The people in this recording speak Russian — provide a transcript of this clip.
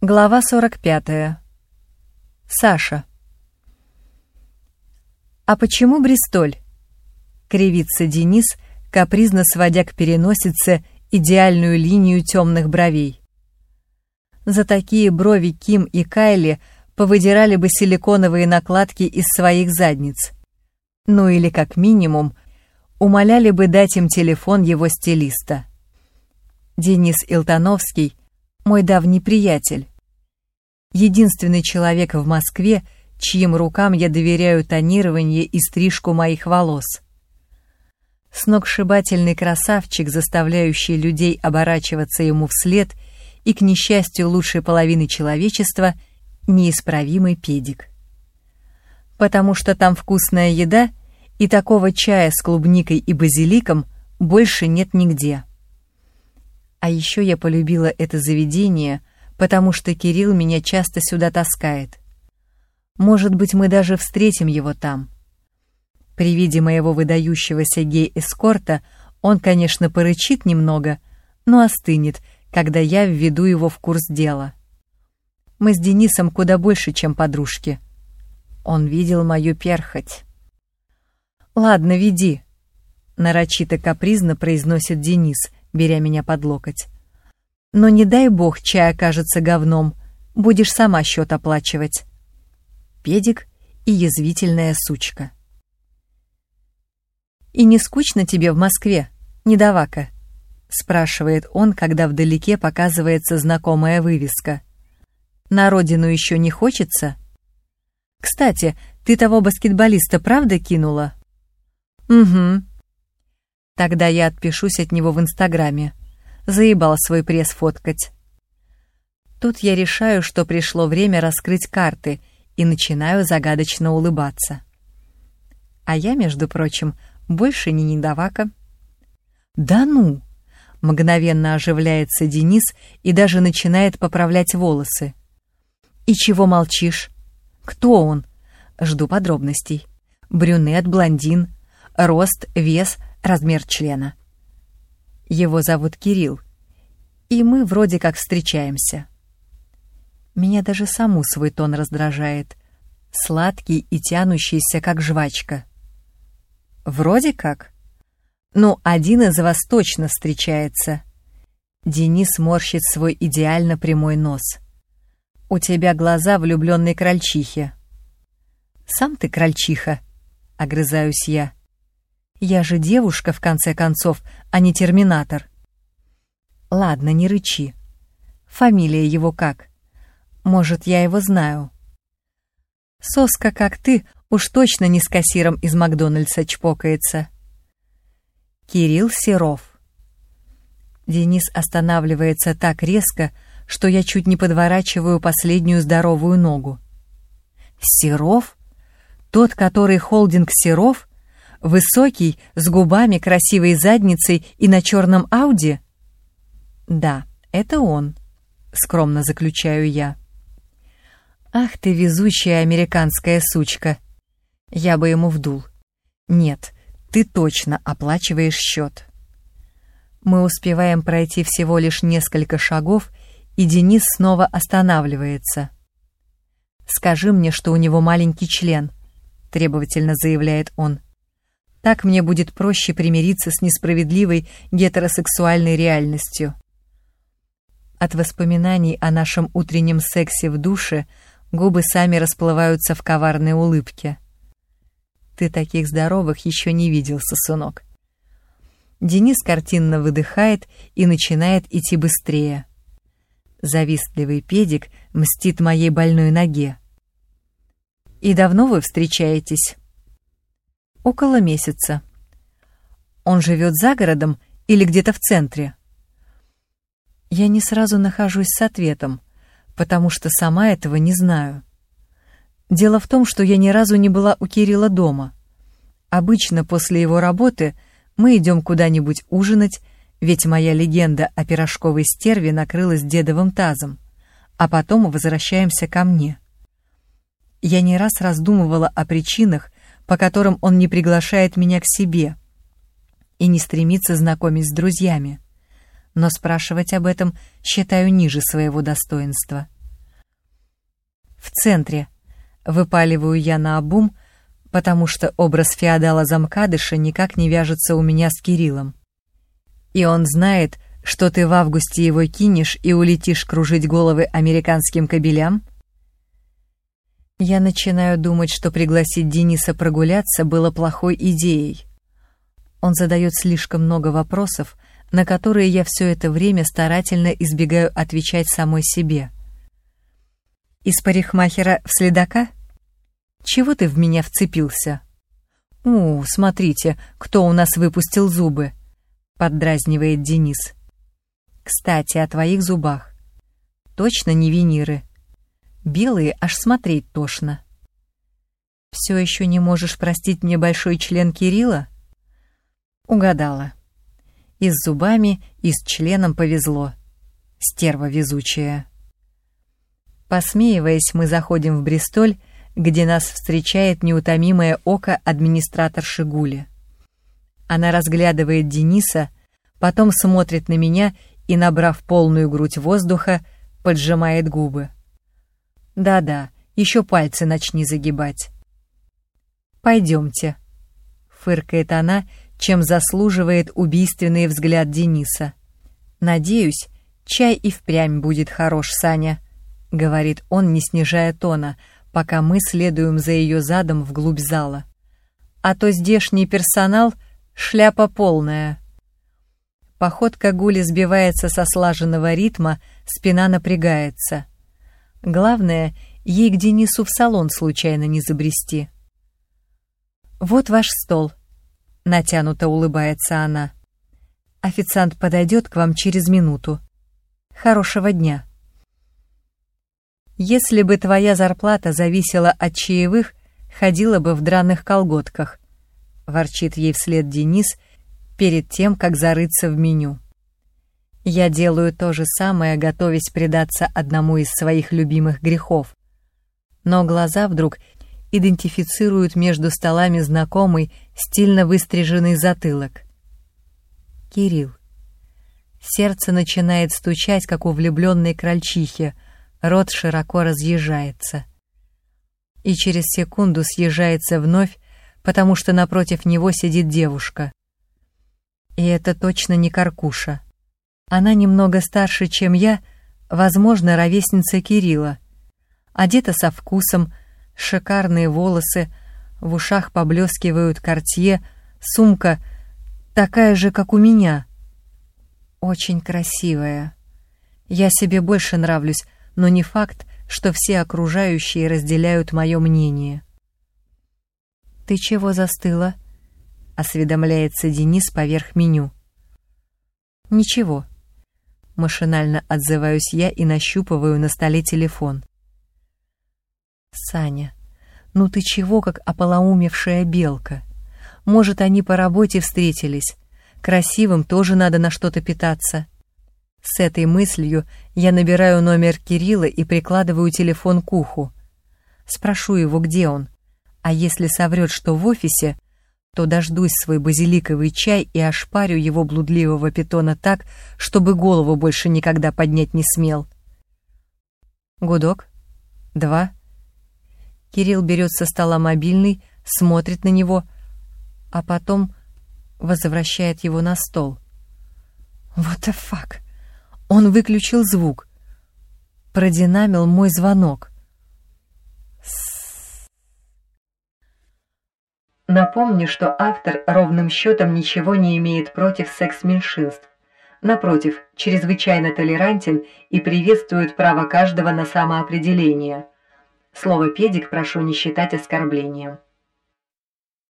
Глава 45. Саша. «А почему Бристоль?» — кривится Денис, капризно сводя к переносице идеальную линию темных бровей. За такие брови Ким и Кайли повыдирали бы силиконовые накладки из своих задниц. Ну или, как минимум, умоляли бы дать им телефон его стилиста. Денис Илтановский — мой давний приятель. Единственный человек в Москве, чьим рукам я доверяю тонирование и стрижку моих волос. Сногсшибательный красавчик, заставляющий людей оборачиваться ему вслед, и, к несчастью лучшей половины человечества, неисправимый педик. Потому что там вкусная еда, и такого чая с клубникой и базиликом больше нет нигде. А еще я полюбила это заведение, потому что Кирилл меня часто сюда таскает. Может быть, мы даже встретим его там. При виде моего выдающегося гей-эскорта он, конечно, порычит немного, но остынет, когда я введу его в курс дела. Мы с Денисом куда больше, чем подружки. Он видел мою перхоть. «Ладно, веди», — нарочито капризно произносит Денис — беря меня под локоть. «Но не дай бог чай окажется говном, будешь сама счет оплачивать». Педик и язвительная сучка. «И не скучно тебе в Москве, недовака?» — спрашивает он, когда вдалеке показывается знакомая вывеска. «На родину еще не хочется?» «Кстати, ты того баскетболиста правда кинула?» «Угу», Тогда я отпишусь от него в Инстаграме. Заебал свой пресс фоткать. Тут я решаю, что пришло время раскрыть карты и начинаю загадочно улыбаться. А я, между прочим, больше не недовака. «Да ну!» — мгновенно оживляется Денис и даже начинает поправлять волосы. «И чего молчишь? Кто он?» Жду подробностей. Брюнет, блондин, рост, вес, размер члена. Его зовут Кирилл, и мы вроде как встречаемся. Меня даже саму свой тон раздражает, сладкий и тянущийся, как жвачка. Вроде как. Ну, один из вас точно встречается. Денис морщит свой идеально прямой нос. У тебя глаза влюбленной крольчихи. Сам ты крольчиха, огрызаюсь я. Я же девушка, в конце концов, а не терминатор. Ладно, не рычи. Фамилия его как? Может, я его знаю. Соска, как ты, уж точно не с кассиром из Макдональдса чпокается. Кирилл Серов. Денис останавливается так резко, что я чуть не подворачиваю последнюю здоровую ногу. Серов? Тот, который холдинг Серов? Высокий, с губами, красивой задницей и на черном Ауди? Да, это он, скромно заключаю я. Ах ты везучая американская сучка. Я бы ему вдул. Нет, ты точно оплачиваешь счет. Мы успеваем пройти всего лишь несколько шагов, и Денис снова останавливается. «Скажи мне, что у него маленький член», — требовательно заявляет он. Так мне будет проще примириться с несправедливой гетеросексуальной реальностью. От воспоминаний о нашем утреннем сексе в душе губы сами расплываются в коварной улыбке. Ты таких здоровых еще не видел, сосунок. Денис картинно выдыхает и начинает идти быстрее. Завистливый педик мстит моей больной ноге. «И давно вы встречаетесь?» Около месяца. Он живет за городом или где-то в центре? Я не сразу нахожусь с ответом, потому что сама этого не знаю. Дело в том, что я ни разу не была у Кирилла дома. Обычно после его работы мы идем куда-нибудь ужинать, ведь моя легенда о пирожковой стерве накрылась дедовым тазом, а потом возвращаемся ко мне. Я не раз раздумывала о причинах, по которым он не приглашает меня к себе и не стремится знакомить с друзьями. Но спрашивать об этом считаю ниже своего достоинства. центре. Выпаливаю я на обум, потому что образ феодала Замкадыша никак не вяжется у меня с Кириллом. И он знает, что ты в августе его кинешь и улетишь кружить головы американским кабелям? Я начинаю думать, что пригласить Дениса прогуляться было плохой идеей. Он задает слишком много вопросов, на которые я все это время старательно избегаю отвечать самой себе. Из парикмахера в следака? Чего ты в меня вцепился? У, смотрите, кто у нас выпустил зубы, поддразнивает Денис. Кстати, о твоих зубах. Точно не виниры. Белые аж смотреть тошно. Все еще не можешь простить мне большой член Кирилла? Угадала. И с зубами, и с членом повезло. Стерва везучая. Посмеиваясь, мы заходим в Бристоль, где нас встречает неутомимое око администратор Шигули. Она разглядывает Дениса, потом смотрит на меня и, набрав полную грудь воздуха, поджимает губы. Да-да, еще пальцы начни загибать. Пойдемте, фыркает она, чем заслуживает убийственный взгляд Дениса. Надеюсь, чай и впрямь будет хорош, Саня, говорит он, не снижая тона, пока мы следуем за ее задом вглубь зала. А то здешний персонал — шляпа полная. Походка Гули сбивается со слаженного ритма, спина напрягается — Главное, ей к Денису в салон случайно не забрести. «Вот ваш стол», — натянуто улыбается она. «Официант подойдет к вам через минуту. Хорошего дня». «Если бы твоя зарплата зависела от чаевых, ходила бы в драных колготках», — ворчит ей вслед Денис перед тем, как зарыться в меню. Я делаю то же самое, готовясь предаться одному из своих любимых грехов. Но глаза вдруг идентифицируют между столами знакомый, стильно выстриженный затылок. Кирилл. Сердце начинает стучать, как у влюбленной крольчихи, рот широко разъезжается. И через секунду съезжается вновь, потому что напротив него сидит девушка. И это точно не Каркуша. Она немного старше, чем я, возможно, ровесница Кирилла. Одета со вкусом, шикарные волосы, в ушах поблескивают кортье, сумка такая же, как у меня. Очень красивая. Я себе больше нравлюсь, но не факт, что все окружающие разделяют мое мнение. «Ты чего застыла?» — осведомляется Денис поверх меню. «Ничего», Машинально отзываюсь я и нащупываю на столе телефон. «Саня, ну ты чего, как ополоумевшая белка? Может, они по работе встретились? Красивым тоже надо на что-то питаться». С этой мыслью я набираю номер Кирилла и прикладываю телефон к уху. Спрошу его, где он. А если соврет, что в офисе, то дождусь свой базиликовый чай и ошпарю его блудливого питона так, чтобы голову больше никогда поднять не смел. Гудок. Два. Кирилл берет со стола мобильный, смотрит на него, а потом возвращает его на стол. Вот the fuck? Он выключил звук. Продинамил мой звонок. Напомню, что автор ровным счетом ничего не имеет против секс-меньшинств. Напротив, чрезвычайно толерантен и приветствует право каждого на самоопределение. Слово «педик» прошу не считать оскорблением.